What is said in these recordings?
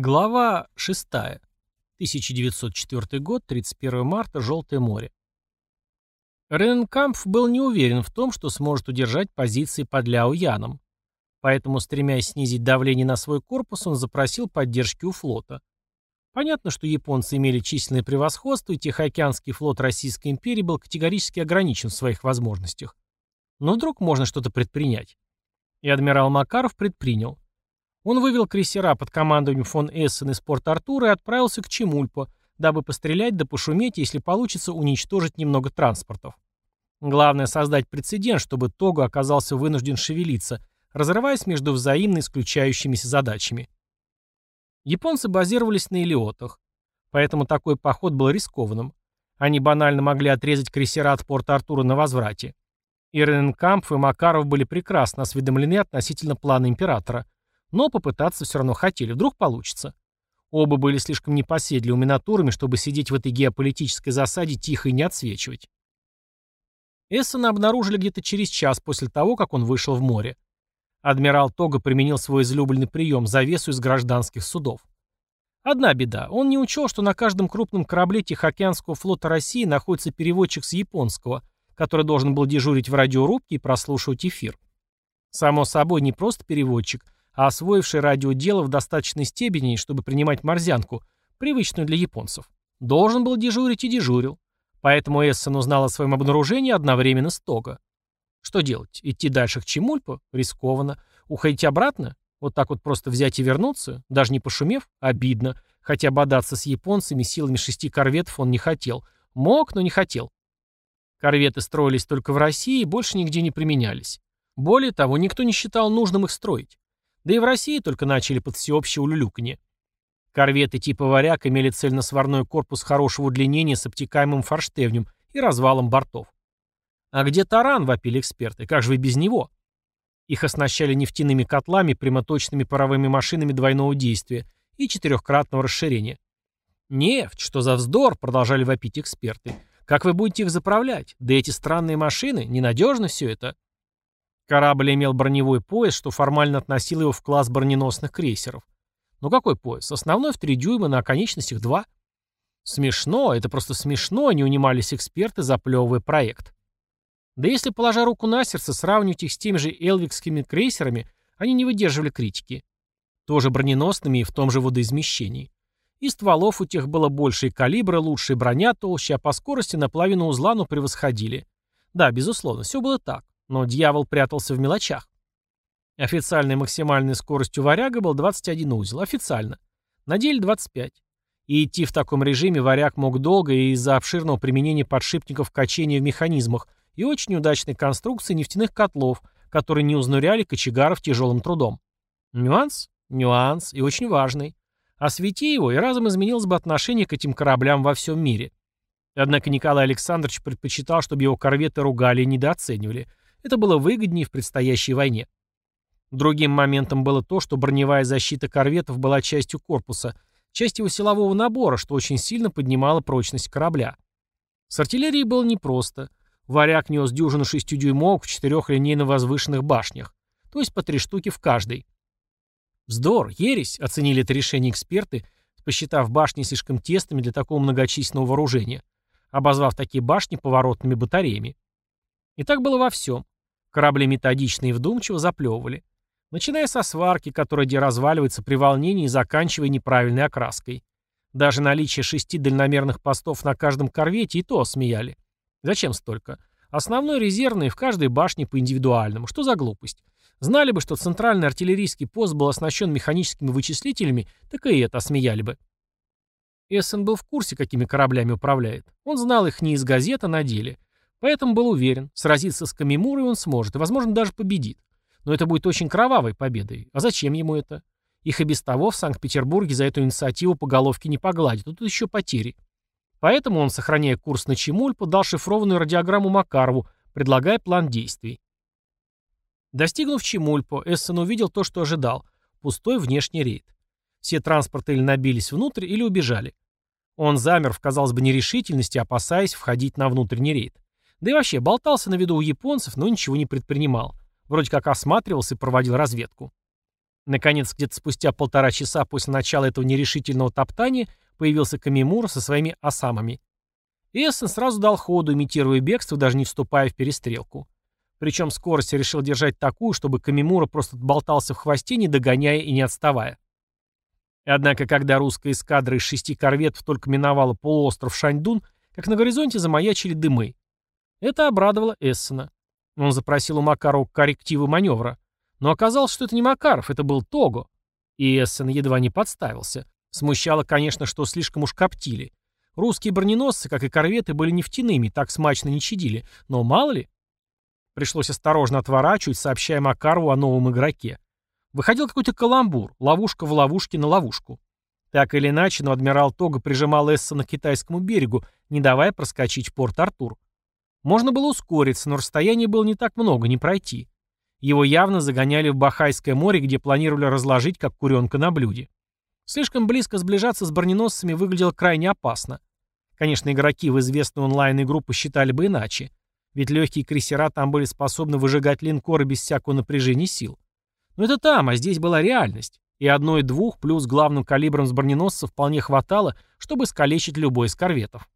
Глава 6. 1904 год, 31 марта, Желтое море. Рененкампф был не уверен в том, что сможет удержать позиции под Ляо Яном. Поэтому, стремясь снизить давление на свой корпус, он запросил поддержки у флота. Понятно, что японцы имели численное превосходство, и Тихоокеанский флот Российской империи был категорически ограничен в своих возможностях. Но вдруг можно что-то предпринять. И адмирал Макаров предпринял. Он вывел крейсера под командованием фон Эссен из порт Артура и отправился к Чемульпо, дабы пострелять да пошуметь, если получится уничтожить немного транспортов. Главное создать прецедент, чтобы Того оказался вынужден шевелиться, разрываясь между взаимно исключающимися задачами. Японцы базировались на Илиотах, поэтому такой поход был рискованным. Они банально могли отрезать крейсера от порта Артура на возврате. Ирененкампф и Макаров были прекрасно осведомлены относительно плана императора – но попытаться все равно хотели, вдруг получится. Оба были слишком непоседливыми натурами, чтобы сидеть в этой геополитической засаде тихо и не отсвечивать. Эссена обнаружили где-то через час после того, как он вышел в море. Адмирал Тога применил свой излюбленный прием – завесу из гражданских судов. Одна беда – он не учел, что на каждом крупном корабле Тихоокеанского флота России находится переводчик с японского, который должен был дежурить в радиорубке и прослушивать эфир. Само собой, не просто переводчик – а освоивший радиодело в достаточной степени, чтобы принимать морзянку, привычную для японцев. Должен был дежурить и дежурил. Поэтому Эссен узнал о своем обнаружении одновременно с Тога. Что делать? Идти дальше к Чемульпу? Рискованно. Уходить обратно? Вот так вот просто взять и вернуться? Даже не пошумев? Обидно. Хотя бодаться с японцами силами шести корветов он не хотел. Мог, но не хотел. Корветы строились только в России и больше нигде не применялись. Более того, никто не считал нужным их строить. Да и в России только начали под всеобщее улюлюканье. Корветы типа «Варяг» имели цельносварной корпус хорошего удлинения с обтекаемым форштевнем и развалом бортов. А где таран, вопили эксперты, как же вы без него? Их оснащали нефтяными котлами, прямоточными паровыми машинами двойного действия и четырехкратного расширения. «Нефть, что за вздор!» — продолжали вопить эксперты. «Как вы будете их заправлять? Да эти странные машины, ненадежно все это!» Корабль имел броневой пояс, что формально относил его в класс броненосных крейсеров. Но какой пояс? Основной в 3 дюйма, на оконечностях 2. Смешно, это просто смешно, не унимались эксперты, заплевывая проект. Да если, положа руку на сердце, сравнивать их с теми же элвикскими крейсерами, они не выдерживали критики. Тоже броненосными и в том же водоизмещении. И стволов у тех было больше, и калибра лучше, и броня толще, а по скорости на половину узла, но превосходили. Да, безусловно, все было так. Но дьявол прятался в мелочах. Официальная максимальная скорость у «Варяга» был 21 узел. Официально. На деле 25. И идти в таком режиме «Варяг» мог долго и из-за обширного применения подшипников качения в механизмах и очень неудачной конструкции нефтяных котлов, которые не узнуряли кочегаров тяжелым трудом. Нюанс? Нюанс. И очень важный. Освети его, и разом изменилось бы отношение к этим кораблям во всем мире. Однако Николай Александрович предпочитал, чтобы его корветы ругали и недооценивали. Это было выгоднее в предстоящей войне. Другим моментом было то, что броневая защита корветов была частью корпуса, частью его силового набора, что очень сильно поднимало прочность корабля. С артиллерией было непросто. Варяг нес дюжину шестидюймовок в четырех линейно возвышенных башнях, то есть по три штуки в каждой. Вздор, ересь, оценили это решение эксперты, посчитав башни слишком тесными для такого многочисленного вооружения, обозвав такие башни поворотными батареями. И так было во всем. Корабли методично и вдумчиво заплевывали. Начиная со сварки, которая где разваливается при волнении и заканчивая неправильной окраской. Даже наличие шести дальномерных постов на каждом корвете и то смеяли. Зачем столько? Основной резервный в каждой башне по индивидуальному. Что за глупость? Знали бы, что центральный артиллерийский пост был оснащен механическими вычислителями, так и это осмеяли бы. Эссен был в курсе, какими кораблями управляет. Он знал их не из газеты, а на деле. Поэтому был уверен, сразиться с Камимурой он сможет и, возможно, даже победит. Но это будет очень кровавой победой. А зачем ему это? Их и без того в Санкт-Петербурге за эту инициативу по головке не погладят, тут еще потери. Поэтому он, сохраняя курс на Чемуль, подал шифрованную радиограмму Макарову, предлагая план действий. Достигнув Чемульпо, Эссен увидел то, что ожидал – пустой внешний рейд. Все транспорты или набились внутрь, или убежали. Он замер в, казалось бы, нерешительности, опасаясь входить на внутренний рейд. Да и вообще, болтался на виду у японцев, но ничего не предпринимал. Вроде как осматривался и проводил разведку. Наконец, где-то спустя полтора часа после начала этого нерешительного топтания появился Камимура со своими осамами. Эссен сразу дал ходу, имитируя бегство, даже не вступая в перестрелку. Причем скорость решил держать такую, чтобы Камимура просто болтался в хвосте, не догоняя и не отставая. Однако, когда русская эскадра из шести корветов только миновала полуостров Шаньдун, как на горизонте замаячили дымы. Это обрадовало Эссена. Он запросил у Макарова коррективы маневра. Но оказалось, что это не Макаров, это был Того. И Эссен едва не подставился. Смущало, конечно, что слишком уж коптили. Русские броненосцы, как и корветы, были нефтяными, так смачно не чадили. Но мало ли. Пришлось осторожно отворачивать, сообщая Макарову о новом игроке. Выходил какой-то каламбур, ловушка в ловушке на ловушку. Так или иначе, но адмирал Тога прижимал Эссена к китайскому берегу, не давая проскочить в порт Артур. Можно было ускориться, но расстояние было не так много, не пройти. Его явно загоняли в Бахайское море, где планировали разложить, как куренка на блюде. Слишком близко сближаться с броненосцами выглядело крайне опасно. Конечно, игроки в известной онлайн-игру посчитали бы иначе. Ведь легкие крейсера там были способны выжигать линкоры без всякого напряжения сил. Но это там, а здесь была реальность. И одной двух плюс главным калибром с броненосцев вполне хватало, чтобы скалечить любой из корветов.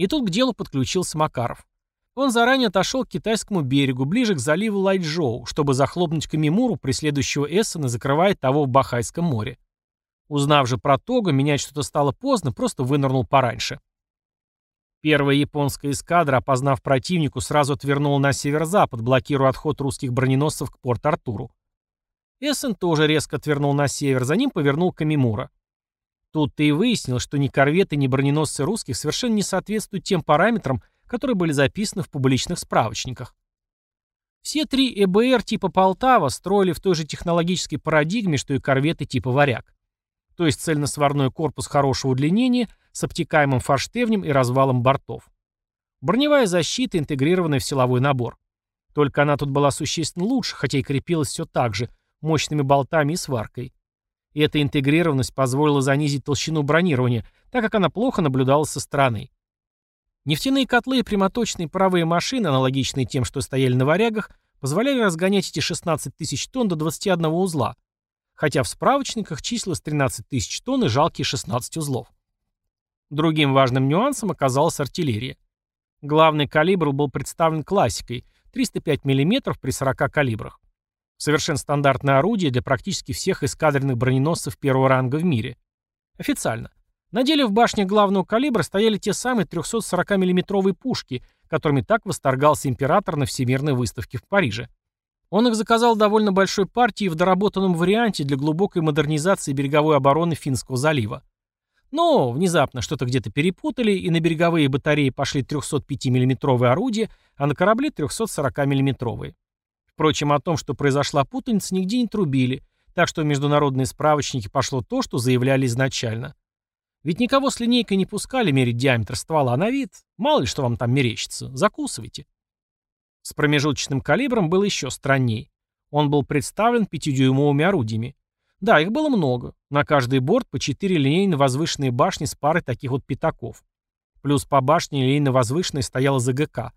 И тут к делу подключился Макаров. Он заранее отошел к китайскому берегу, ближе к заливу Лайчжоу, чтобы захлопнуть Камимуру, преследующего Эссена, закрывая того в Бахайском море. Узнав же про Того, менять что-то стало поздно, просто вынырнул пораньше. Первая японская эскадра, опознав противнику, сразу отвернула на северо-запад, блокируя отход русских броненосцев к Порт-Артуру. Эссен тоже резко отвернул на север, за ним повернул Камимура. Тут-то и выяснил, что ни корветы, ни броненосцы русских совершенно не соответствуют тем параметрам, которые были записаны в публичных справочниках. Все три ЭБР типа Полтава строили в той же технологической парадигме, что и корветы типа Варяг. То есть цельносварной корпус хорошего удлинения с обтекаемым форштевнем и развалом бортов. Броневая защита, интегрированная в силовой набор. Только она тут была существенно лучше, хотя и крепилась все так же, мощными болтами и сваркой. И эта интегрированность позволила занизить толщину бронирования, так как она плохо наблюдалась со стороны. Нефтяные котлы и прямоточные паровые машины, аналогичные тем, что стояли на варягах, позволяли разгонять эти 16 тысяч тонн до 21 узла, хотя в справочниках числилось 13 тысяч тонн и жалкие 16 узлов. Другим важным нюансом оказалась артиллерия. Главный калибр был представлен классикой – 305 мм при 40 калибрах. Совершенно стандартное орудие для практически всех эскадренных броненосцев первого ранга в мире. Официально. На деле в башне главного калибра стояли те самые 340 миллиметровые пушки, которыми так восторгался император на Всемирной выставке в Париже. Он их заказал довольно большой партии в доработанном варианте для глубокой модернизации береговой обороны Финского залива. Но внезапно что-то где-то перепутали, и на береговые батареи пошли 305 миллиметровые орудия, а на корабли 340 миллиметровые Впрочем, о том, что произошла путаница, нигде не трубили, так что в международные справочники пошло то, что заявляли изначально. Ведь никого с линейкой не пускали мерить диаметр ствола на вид. Мало ли что вам там мерещится. Закусывайте. С промежуточным калибром было еще странней. Он был представлен пятидюймовыми орудиями. Да, их было много. На каждый борт по четыре линейно-возвышенные башни с парой таких вот пятаков. Плюс по башне линейно-возвышенной стояла ЗГК.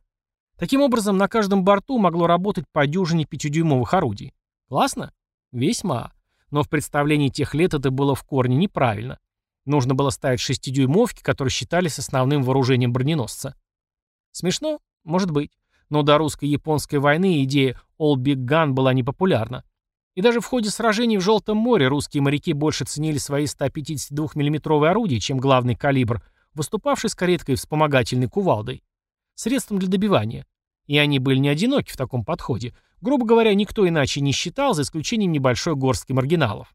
Таким образом, на каждом борту могло работать по дюжине пятидюймовых орудий. Классно? Весьма. Но в представлении тех лет это было в корне неправильно. Нужно было ставить шестидюймовки, которые считались основным вооружением броненосца. Смешно? Может быть. Но до русско-японской войны идея «all big gun» была непопулярна. И даже в ходе сражений в Желтом море русские моряки больше ценили свои 152 миллиметровые орудия, чем главный калибр, выступавший с редкой вспомогательной кувалдой. Средством для добивания. И они были не одиноки в таком подходе. Грубо говоря, никто иначе не считал, за исключением небольшой горстки маргиналов.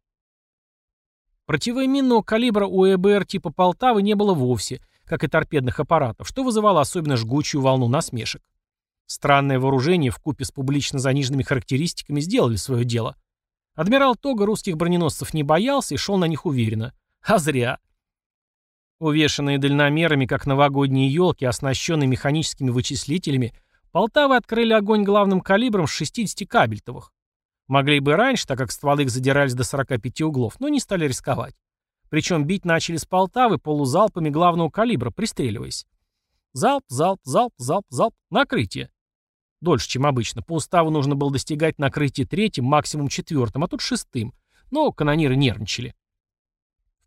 Противоминного калибра у ЭБР типа Полтавы не было вовсе, как и торпедных аппаратов, что вызывало особенно жгучую волну насмешек. Странное вооружение купе с публично заниженными характеристиками сделали свое дело. Адмирал Тога русских броненосцев не боялся и шел на них уверенно. А зря. Увешанные дальномерами, как новогодние елки, оснащенные механическими вычислителями, Полтавы открыли огонь главным калибром с 60 кабельтовых. Могли бы раньше, так как стволы их задирались до 45 углов, но не стали рисковать. Причем бить начали с Полтавы полузалпами главного калибра, пристреливаясь. Залп, залп, залп, залп, залп, накрытие. Дольше, чем обычно. По уставу нужно было достигать накрытия третьим, максимум четвертым, а тут шестым. Но канониры нервничали.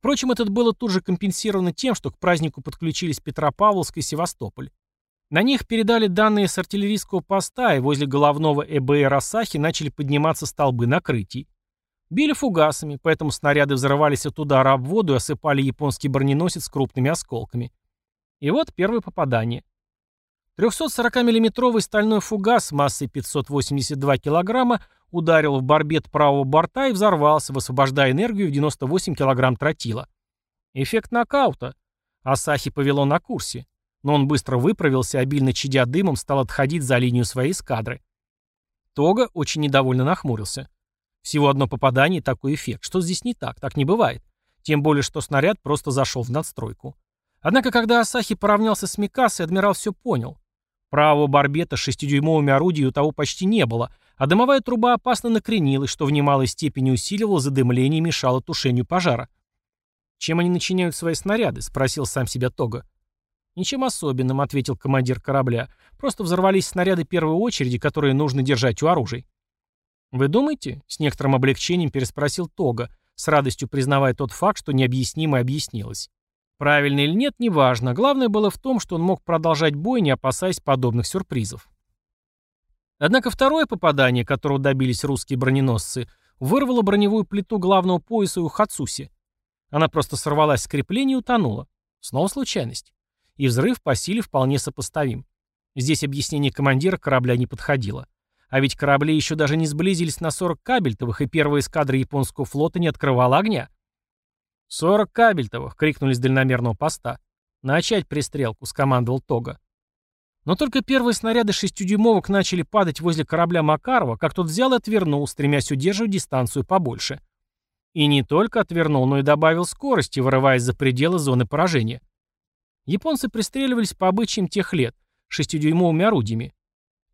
Впрочем, это было тут же компенсировано тем, что к празднику подключились Петропавловск и Севастополь. На них передали данные с артиллерийского поста, и возле головного ЭБР Асахи начали подниматься столбы накрытий. Били фугасами, поэтому снаряды взрывались от удара об воду и осыпали японский броненосец крупными осколками. И вот первое попадание. 340 миллиметровый стальной фугас массой 582 килограмма ударил в барбет правого борта и взорвался, высвобождая энергию в 98 килограмм тротила. Эффект нокаута. Асахи повело на курсе. Но он быстро выправился, обильно чадя дымом, стал отходить за линию своей эскадры. Тога очень недовольно нахмурился. Всего одно попадание и такой эффект. Что здесь не так? Так не бывает. Тем более, что снаряд просто зашел в надстройку. Однако, когда Асахи поравнялся с Микасой, адмирал все понял. Правого барбета с шестидюймовыми орудиями у того почти не было, а дымовая труба опасно накренилась, что в немалой степени усиливало задымление и мешало тушению пожара. «Чем они начиняют свои снаряды?» — спросил сам себя Тога. «Ничем особенным», — ответил командир корабля. «Просто взорвались снаряды первой очереди, которые нужно держать у оружия». «Вы думаете?» — с некоторым облегчением переспросил Тога, с радостью признавая тот факт, что необъяснимое объяснилось. Правильно или нет, неважно. Главное было в том, что он мог продолжать бой, не опасаясь подобных сюрпризов. Однако второе попадание, которого добились русские броненосцы, вырвало броневую плиту главного пояса у Хацуси. Она просто сорвалась с крепления и утонула. Снова случайность. И взрыв по силе вполне сопоставим. Здесь объяснение командира корабля не подходило. А ведь корабли еще даже не сблизились на 40 кабельтовых, и первая эскадра японского флота не открывала огня. «Сорок кабельтовых!» — крикнули с дальномерного поста. «Начать пристрелку!» — скомандовал Тога. Но только первые снаряды шестидюймовок начали падать возле корабля Макарова, как тот взял и отвернул, стремясь удерживать дистанцию побольше. И не только отвернул, но и добавил скорости, вырываясь за пределы зоны поражения. Японцы пристреливались по обычаям тех лет, шестидюймовыми орудиями.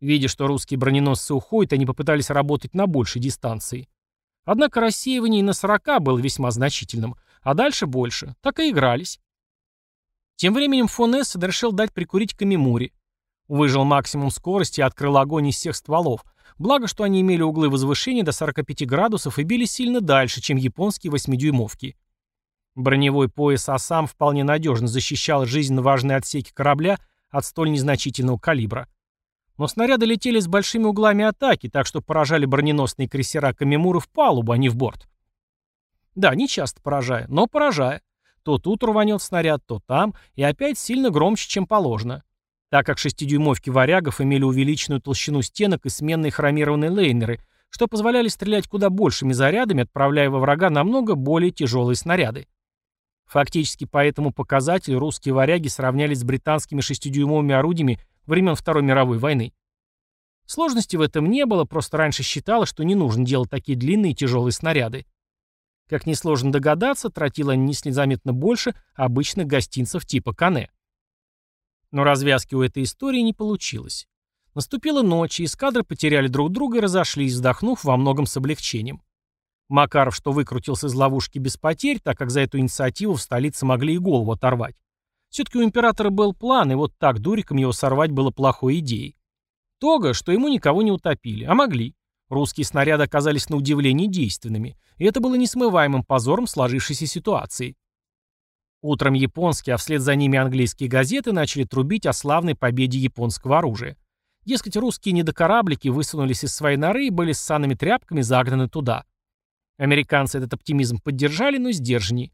Видя, что русские броненосцы уходят, они попытались работать на большей дистанции. Однако рассеивание на 40 было весьма значительным, а дальше больше. Так и игрались. Тем временем фон Эссед решил дать прикурить Камимури. Выжил максимум скорости и открыл огонь из всех стволов. Благо, что они имели углы возвышения до 45 градусов и били сильно дальше, чем японские восьмидюймовки. Броневой пояс «Асам» вполне надежно защищал жизненно важные отсеки корабля от столь незначительного калибра. Но снаряды летели с большими углами атаки, так что поражали броненосные крейсера Камимуры в палубу, а не в борт. Да, не часто поражая, но поражая. То тут рванет снаряд, то там, и опять сильно громче, чем положено. Так как шестидюймовки варягов имели увеличенную толщину стенок и сменные хромированные лейнеры, что позволяли стрелять куда большими зарядами, отправляя во врага намного более тяжелые снаряды. Фактически по этому показателю русские варяги сравнялись с британскими шестидюймовыми орудиями времен Второй мировой войны. Сложности в этом не было, просто раньше считалось, что не нужно делать такие длинные и тяжелые снаряды. Как несложно догадаться, тротила они несли заметно больше обычных гостинцев типа Кане. Но развязки у этой истории не получилось. Наступила ночь, и эскадры потеряли друг друга и разошлись, вздохнув во многом с облегчением. Макаров, что выкрутился из ловушки без потерь, так как за эту инициативу в столице могли и голову оторвать. Все-таки у императора был план, и вот так дуриком его сорвать было плохой идеей. Тога, что ему никого не утопили, а могли. Русские снаряды оказались на удивление действенными, и это было несмываемым позором сложившейся ситуации. Утром японские, а вслед за ними английские газеты начали трубить о славной победе японского оружия. Дескать, русские недокораблики высунулись из своей норы и были с санными тряпками загнаны туда. Американцы этот оптимизм поддержали, но сдержанней.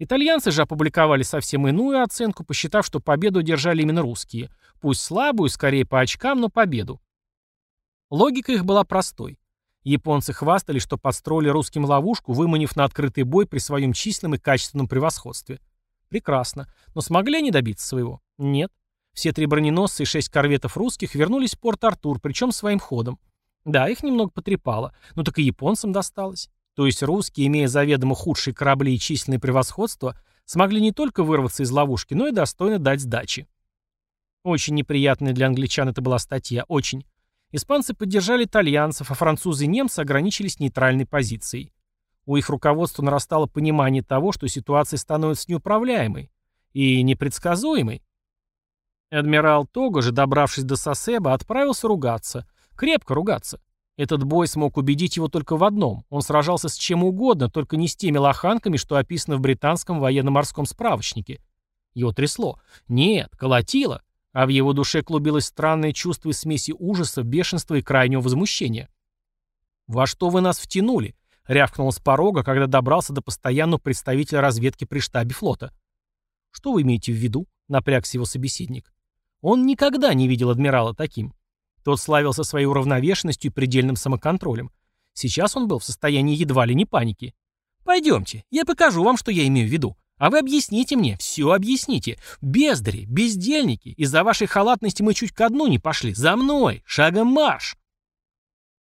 Итальянцы же опубликовали совсем иную оценку, посчитав, что победу одержали именно русские. Пусть слабую, скорее по очкам, но победу. Логика их была простой. Японцы хвастались, что подстроили русским ловушку, выманив на открытый бой при своем численном и качественном превосходстве. Прекрасно. Но смогли они добиться своего? Нет. Все три броненосца и шесть корветов русских вернулись в Порт-Артур, причем своим ходом. Да, их немного потрепало, но так и японцам досталось. То есть русские, имея заведомо худшие корабли и численное превосходство, смогли не только вырваться из ловушки, но и достойно дать сдачи. Очень неприятная для англичан это была статья, очень. Испанцы поддержали итальянцев, а французы и немцы ограничились нейтральной позицией. У их руководства нарастало понимание того, что ситуация становится неуправляемой и непредсказуемой. Адмирал Того же, добравшись до Сосеба, отправился ругаться. Крепко ругаться. Этот бой смог убедить его только в одном. Он сражался с чем угодно, только не с теми лоханками, что описано в британском военно-морском справочнике. Его трясло. Нет, колотило. А в его душе клубилось странное чувство смеси ужаса, бешенства и крайнего возмущения. «Во что вы нас втянули?» — рявкнул с порога, когда добрался до постоянного представителя разведки при штабе флота. «Что вы имеете в виду?» — напрягся его собеседник. Он никогда не видел адмирала таким. Тот славился своей уравновешенностью и предельным самоконтролем. Сейчас он был в состоянии едва ли не паники. «Пойдемте, я покажу вам, что я имею в виду. А вы объясните мне, все объясните. Бездари, бездельники, из-за вашей халатности мы чуть ко дну не пошли. За мной, шагом марш!»